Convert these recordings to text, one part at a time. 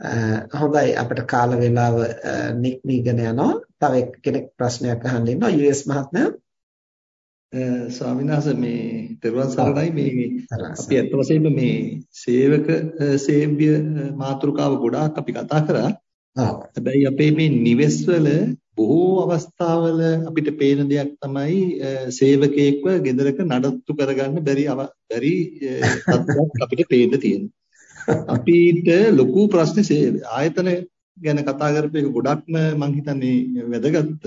හොඳයි අපිට කාල වේලාව නික්මීගෙන යනවා. තව කෙනෙක් ප්‍රශ්නයක් අහන්න ඉන්නවා යූඑස් මහත්මයා. ස්වාමීන් වහන්සේ මේ තෙරුවන් සරණයි මේ අපි අත් වශයෙන්ම මේ සේවක සේව්‍ය මාතෘකාව ගොඩාක් අපි කතා කරා. හැබැයි අපේ මේ නිවෙස් වල බොහෝ අවස්ථාවල අපිට පේන දෙයක් තමයි සේවකයෙක්ව ගෙදරක නඩත්තු කරගන්න බැරි බැරි තත්ත්වයක් අපිට පේන්න තියෙනවා. අපිට ලොකු ප්‍රශ්නේ ආයතන ගැන කතා කරපු එක ගොඩක්ම මම හිතන්නේ වැදගත්.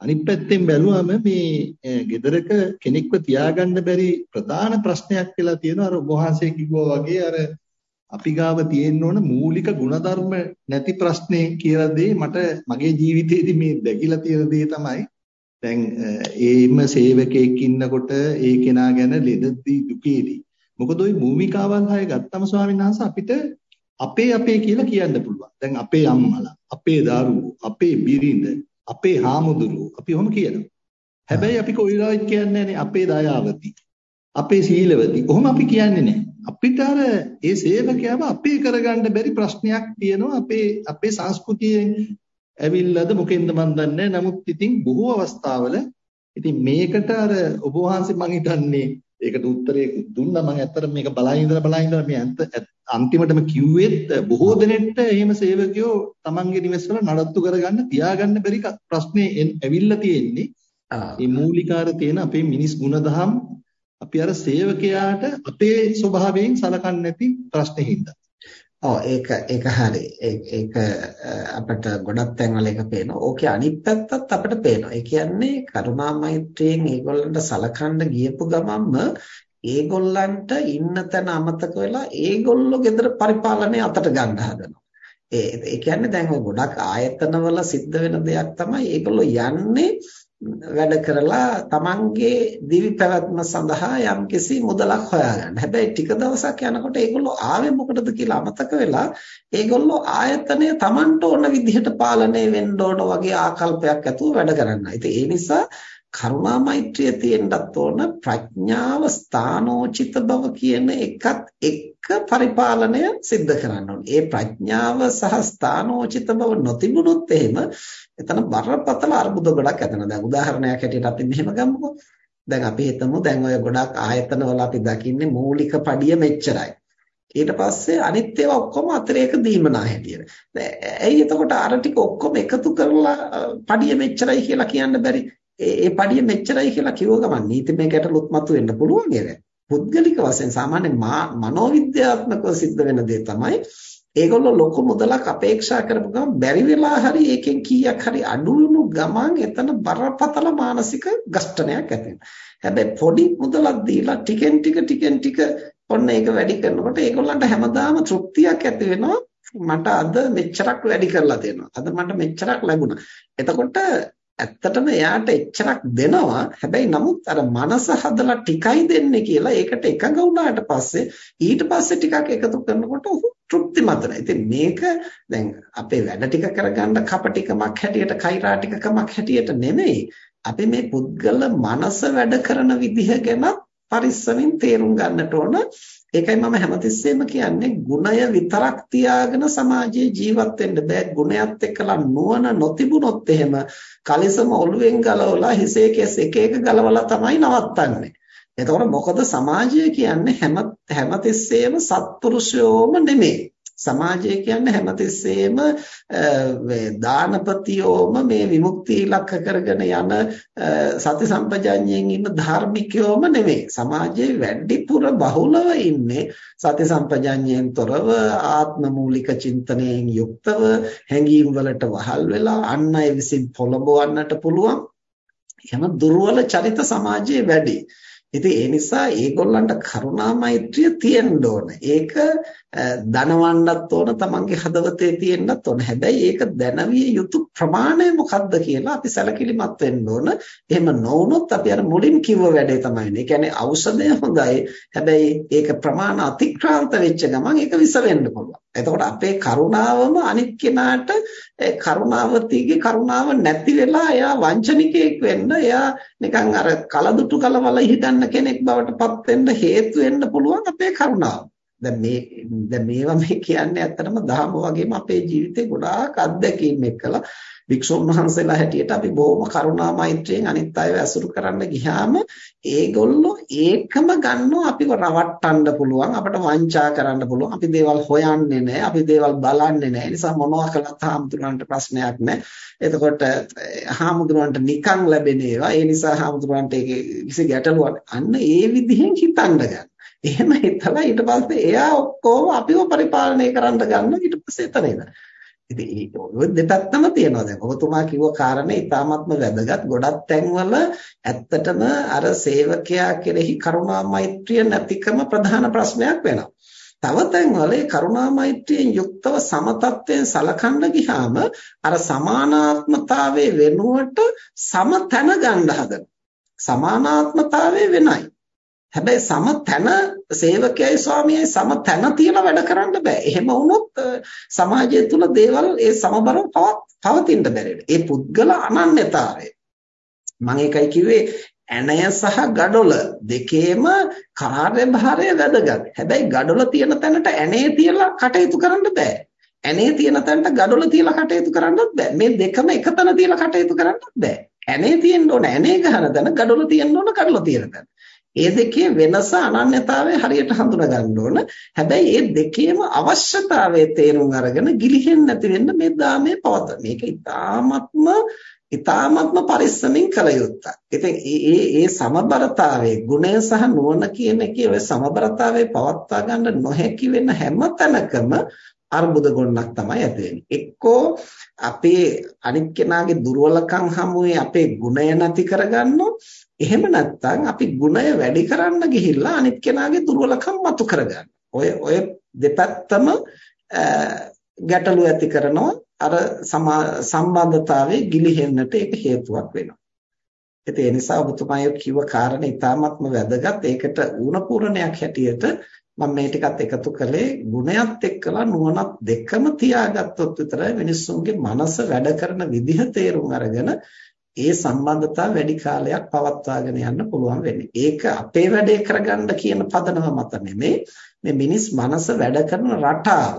අනිත් පැත්තෙන් බැලුවම මේ ගෙදරක කෙනෙක්ව තියාගන්න බැරි ප්‍රධාන ප්‍රශ්නයක් කියලා තියෙනවා අර වහන්සේ කිව්වා වගේ අර අපි ගාව තියෙන්න ඕන මූලික ಗುಣධර්ම නැති ප්‍රශ්නේ කියලා දේ මට මගේ ජීවිතේදී මේ දැකිලා තියෙන දේ තමයි දැන් ඒම සේවකයෙක් ඉන්නකොට ඒ කෙනා ගැන ලෙඩදී දුකේදී මොකද ওই භූමිකාවන් හය ගත්තම ස්වාමීන් වහන්සේ අපිට අපේ අපේ කියලා කියන්න පුළුවන්. දැන් අපේ අම්මලා, අපේ දරුවෝ, අපේ බිරිඳ, අපේ හාමුදුරුවෝ අපි ඔහොම කියනවා. හැබැයි අපි කොයිලාවත් කියන්නේ නැහැ අපේ දයාවති. අපේ සීලවති. ඔහොම අපි කියන්නේ නැහැ. අපිට අර ඒ සේවකයව අපේ කරගන්න බැරි ප්‍රශ්නයක් තියෙනවා අපේ අපේ සංස්කෘතියෙන් ඇවිල්ලාද මොකෙන්ද මන් දන්නේ නමුත් ඉතින් බොහෝ අවස්ථාවල ඉතින් මේකට අර ඔබ වහන්සේ මං හිතන්නේ ඒකට උත්තරේ දුන්නා මම ඇත්තට මේක බලා ඉඳලා බලා ඉඳලා මේ අන්තිමටම කිව්වෙත් බොහෝ දෙනෙක්ට එහෙම සේවකයෝ Tamange නිවෙස්වල නඩත්තු කරගන්න තියාගන්න බැරි ප්‍රශ්නේ ඇවිල්ලා තියෙන්නේ. මේ මූලිකාර තියෙන අපේ මිනිස් ගුණධම් අපි අර සේවකයාට අපේ ස්වභාවයෙන් සලකන්නේ නැති ප්‍රශ්නේ හින්දා. ඔව් ඒක ඒක හරි. ඒක අපිට ගොඩක් තැන්වල ඒක පේනවා. ඕකේ අනිත් පැත්තත් අපිට පේනවා. ඒ කියන්නේ කරුණා මෛත්‍රියෙන් ඒගොල්ලන්ට සලකන්න ගියපු ගමන්ම ඒගොල්ලන්ට ඉන්න තැන අමතක වෙලා ඒගොල්ලෝ ගෙදර පරිපාලනය අතට ගන්න හදනවා. ඒ ඒ කියන්නේ දැන් ඔය ගොඩක් ආයතනවල සිද්ධ වෙන දෙයක් තමයි ඒගොල්ලෝ යන්නේ වැඩ කරලා තමන්ගේ දිවි පැවැත්ම සඳහා යම්කිසි මුදලක් හොයාගන්න. හැබැයි ටික දවසක් යනකොට ඒගොල්ලෝ ආවේ මොකටද කියලා අමතක වෙලා ඒගොල්ලෝ ආයතනය තමන්ට ඕන විදිහට පාලනය වෙන්න ඕන වගේ ආකල්පයක් ඇතුව වැඩ කරනවා. ඉතින් ඒ නිසා කරුණා මෛත්‍රිය තියෙන්නත් ඕන ප්‍රඥාව ස්ථානෝචිත බව කියන එකත් එක්ක පරිපාලනය සිද්ධ කරන්න ඕනේ. ඒ ප්‍රඥාව සහ ස්ථානෝචිත බව නොතිබුණොත් එහෙම එතන බරපතල අර්බුද ගොඩක් ඇතන. දැන් උදාහරණයක් හැටියට අපි මෙහෙම ගමුකෝ. දැන් අපි හිතමු දැන් ඔය ගොඩක් ආයතනවල අපි දකින්නේ මූලික පඩිය මෙච්චරයි. ඊට පස්සේ අනිත් ඒවා ඔක්කොම අතිරේක දීමනා හැටියට. දැන් ඇයි එතකොට අර ටික ඔක්කොම එකතු කරලා පඩිය මෙච්චරයි කියලා කියන්න බැරි? ඒ පඩිය මෙච්චරයි කියලා කිව්ව ගමන් නීතිමය ගැටලුත් මතුවෙන්න පුළුවන් ඒක. පුද්ගලික වශයෙන් සාමාන්‍ය මනෝවිද්‍යාත්මකව සිද්ධ වෙන දේ තමයි ඒගොල්ලෝ ලොකු මුදලක් අපේක්ෂා කරපු ගමන් බැරි වෙලා හරි ඒකෙන් කීයක් හරි අඩු වුණු ගමන් එතන බරපතල මානසික ගස්ඨනයක් ඇති හැබැයි පොඩි මුදලක් දීලා ටිකෙන් ටික ටිකෙන් ටික ඔන්න ඒක වැඩි කරනකොට ඒගොල්ලන්ට හැමදාම තෘප්තියක් ඇති වෙනවා මට අද මෙච්චරක් වැඩි කරලා දෙනවා. අද මට මෙච්චරක් ලැබුණා. එතකොට ඇත්තටම එයාට එච්චරක් දෙනවා හැබැයි නමුත් අර මනස හදලා ටිකයි දෙන්නේ කියලා ඒකට එකඟ වුණාට පස්සේ ඊට පස්සේ ටිකක් එකතු කරනකොට ඔහු තෘප්තිමත් වෙනවා. ඉතින් මේක දැන් අපේ වැඩ ටික කරගන්න කපටිකමක් හැටියට කෛරාටිකකමක් හැටියට නෙමෙයි. අපි මේ පුද්ගල මනස වැඩ කරන විදිහ ගැන පරිස්සමින් තේරුම් ගන්නට ඕන. ඒකයි මම හැමතිස්සෙම කියන්නේ ගුණය විතරක් තියාගෙන සමාජයේ ජීවත් වෙන්න බෑ. ගුණයත් එක්කලා නුවණ නොතිබුණොත් එහෙම කලිසම ඔළුවෙන් ගලවලා හිසේ කෙස් එක එක ගලවලා තමයි නවත්තන්නේ. එතකොට මොකද සමාජය කියන්නේ හැම හැමතිස්සෙම සත්පුරුෂයෝම නෙමෙයි. සමාජය කියන්නේ හැමතිස්සෙම දානපතියෝම මේ විමුක්තිය ඉලක්ක කරගෙන යන සති සම්පජඤ්ඤයෙන් ඉන්න ධාර්මිකයෝම නෙමෙයි. සමාජයේ වැඩිපුර බහුලව ඉන්නේ සති සම්පජඤ්ඤයෙන් තොරව ආත්ම මූලික චින්තනයෙන් යුක්තව හැඟීම් වලට වහල් වෙලා අන් අය විසින් පොළඹවන්නට පුළුවන්. එහෙම දුර්වල චරිත සමාජයේ වැඩි. ඉතින් ඒ නිසා ඒගොල්ලන්ට කරුණා මෛත්‍රිය තියෙන්න ඕන. ඒක ධනවන්නත් ඕන, තමන්ගේ හදවතේ තියෙන්නත් ඕන. හැබැයි ඒක දැනවිය යුතු ප්‍රමාණය මොකක්ද කියලා අපි සැලකිලිමත් වෙන්න ඕන. එහෙම නොවුනොත් අපි අර මුලින් කිව්ව වැඩේ තමයි. ඒ කියන්නේ ඖෂධය හොඳයි. හැබැයි ඒක ප්‍රමාණ අතික්‍රාන්ත වෙච්ච ගමන් ඒක විස වෙන්න පුළුවන්. එතකොට අපේ කරුණාවම අනිත් කෙනාට කරුණාවතිගේ කරුණාව නැති වෙලා එයා වංචනිකයෙක් වෙන්න එයා නිකන් අර කලදුටු කලවල හිටන්න කෙනෙක් බවට පත් වෙන්න හේතු වෙන්න පුළුවන් අපේ කරුණාව. දැන් මේ දැන් මේවා මේ කියන්නේ ඇත්තටම දහම වගේම අපේ ජීවිතේ ගොඩාක් අත්දැකීම් එක්කලා වික්ෂුන් වහන්සේලා හැටියට අපි බොහොම කරුණා මෛත්‍රියෙන් අනිත් අයව ඇසුරු කරන්න ගියාම ඒගොල්ලෝ ඒකම ගන්නවා අපිව රවට්ටන්න පුළුවන් අපිට වංචා කරන්න පුළුවන්. අපි දේවල් හොයන්නේ නැහැ අපි දේවල් බලන්නේ නැහැ. ඒ නිසා මොනවා කළත් හාමුදුරන්ට ප්‍රශ්නයක් නැහැ. එතකොට හාමුදුරන්ට නිකන් ලැබෙන ඒවා. ඒ නිසා හාමුදුරන්ට ඒකේ කිසි ගැටලුවක් අන්න ඒ විදිහෙන් හිතන්න ගන්න. එහෙම හිතලා ඊට පස්සේ එයා ඔක්කොම අපිව පරිපාලනය කරන්න ගන්න ඊට පස්සේ එතන ඉඳලා ඉතින් ඔය දෙපැත්තම තියෙනවා දැන් ඔබතුමා කිව්ව කාරණේ ඉතාමත්ම වැදගත් ගොඩක් තැන්වල ඇත්තටම අර සේවකයා කෙරෙහි කරුණා මෛත්‍රිය නැතිකම ප්‍රධාන ප්‍රශ්නයක් වෙනවා. තව තැන්වල ඒ කරුණා මෛත්‍රියෙන් යුක්තව සමතත්වයෙන් සලකන්න ගියාම අර සමානාත්මතාවයේ වෙනුවට සමතන ගන්න හදන. සමානාත්මතාවය වෙනයි. හැබැයි සම තැන සේවකයයි ස්වාමියයි සම තැන තියලා වැඩ කරන්න බෑ. එහෙම වුණොත් සමාජය තුල දේවල් ඒ සමබරව පවතින්න බැහැ. ඒ පුද්ගල අනන්‍යතාවය. මම ඒකයි කිව්වේ ඇණය සහ ගඩොල දෙකේම කාර්යභාරය වැදගත්. හැබැයි ගඩොල තියෙන තැනට ඇණේ තියලා කටයුතු කරන්න බෑ. ඇණේ තියෙන තැනට ගඩොල තියලා කටයුතු කරන්නත් බෑ. මේ දෙකම එකතැන තියලා කටයුතු කරන්නත් බෑ. ඇණේ තියෙන්න ඕන ඇණේ ගහන තැන ගඩොල තියෙන්න ඕන ගඩොල තියෙන තැන. ඒ දෙකේ වෙනස අනන්‍යතාවය හරියට හඳුනා ගන්න ඕන. හැබැයි මේ දෙකේම අවශ්‍යතාවයේ තේරුම් අරගෙන ගිලිහෙන්නේ නැති වෙන්න මේ දාමයේ පවත. මේක ඊ타ත්ම ඊ타ත්ම පරිස්සමින් කළ යුත්තක්. ඉතින් මේ මේ සමබරතාවයේ ගුණය සහ නුවණ කියන එකේ ඔය සමබරතාවයේ පවත්වා ගන්න නොහැකි වෙන හැම තැනකම අර්බුද ගොන්නක් තමයි ඇති වෙන්නේ. එක්කෝ අපේ අනිත් කෙනාගේ දුර්වලකම් හමුවේ අපේ ගුණය නැති කරගන්නොත් එහෙම නැත්නම් අපි ගුණය වැඩි කරන්න ගිහිල්ලා අනිත් කෙනාගේ දුර්වලකම් මතු කරගන්න. ඔය ඔය දෙපැත්තම ගැටලු ඇති කරනවා අර සම්බන්ධතාවයේ ගිලිහෙන්නට ඒක හේතුවක් වෙනවා. ඒ නිසා ඔබතුමාය කිව්ව කාරණේ ඉතාමත්ම වැදගත්. ඒකට ඌණ පූර්ණයක් හැටියට මම මේ ටිකත් එකතු කළේ ගුණයත් එක්කලා නුවණත් දෙකම තියාගත්තොත් විතරයි මිනිස්සුන්ගේ මනස වැඩ කරන විදිහ තේරුම් අරගෙන ඒ සම්බන්ධතාව වැඩි කාලයක් පවත්වාගෙන යන්න පුළුවන් වෙන්නේ. ඒක අපේ වැඩේ කරගන්න කියන පදනම මත නෙමෙයි මේ මිනිස් මනස වැඩ කරන රටාව.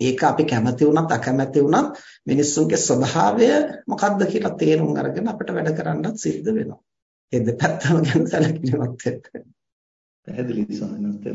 ඒක අපි කැමති වුණත් අකමැති වුණත් මිනිස්සුන්ගේ ස්වභාවය මොකක්ද කියලා තේරුම් අරගෙන අපිට වැඩ කරන්නත් සිද්ධ වෙනවා. ඒ දෙපැත්තම ගැන සැලකිලිමත් වෙන්න. පැහැදිලි ස්වාමීන් වහන්සේ.